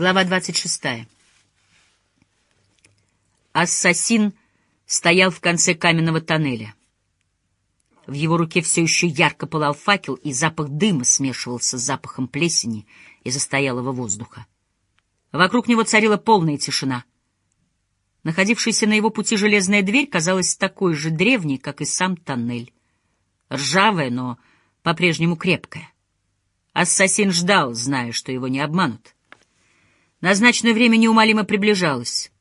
Глава 26. Ассасин стоял в конце каменного тоннеля. В его руке все еще ярко пылал факел, и запах дыма смешивался с запахом плесени и застоялого воздуха. Вокруг него царила полная тишина. Находившаяся на его пути железная дверь казалась такой же древней, как и сам тоннель. Ржавая, но по-прежнему крепкая. Ассасин ждал, зная, что его не обманут. Назначенное время неумолимо приближалось.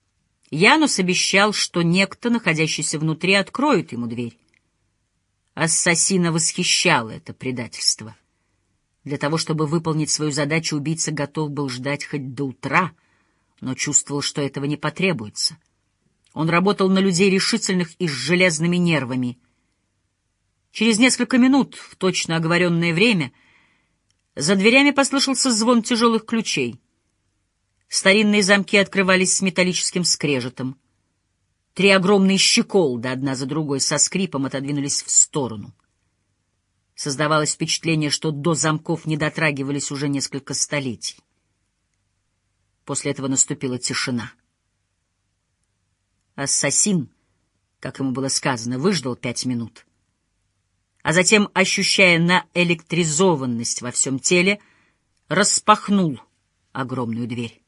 Янус обещал, что некто, находящийся внутри, откроет ему дверь. Ассасина восхищало это предательство. Для того, чтобы выполнить свою задачу, убийца готов был ждать хоть до утра, но чувствовал, что этого не потребуется. Он работал на людей решительных и с железными нервами. Через несколько минут, в точно оговоренное время, за дверями послышался звон тяжелых ключей — Старинные замки открывались с металлическим скрежетом. Три огромные щеколды, одна за другой, со скрипом отодвинулись в сторону. Создавалось впечатление, что до замков не дотрагивались уже несколько столетий. После этого наступила тишина. Ассасин, как ему было сказано, выждал пять минут. А затем, ощущая наэлектризованность во всем теле, распахнул огромную дверь.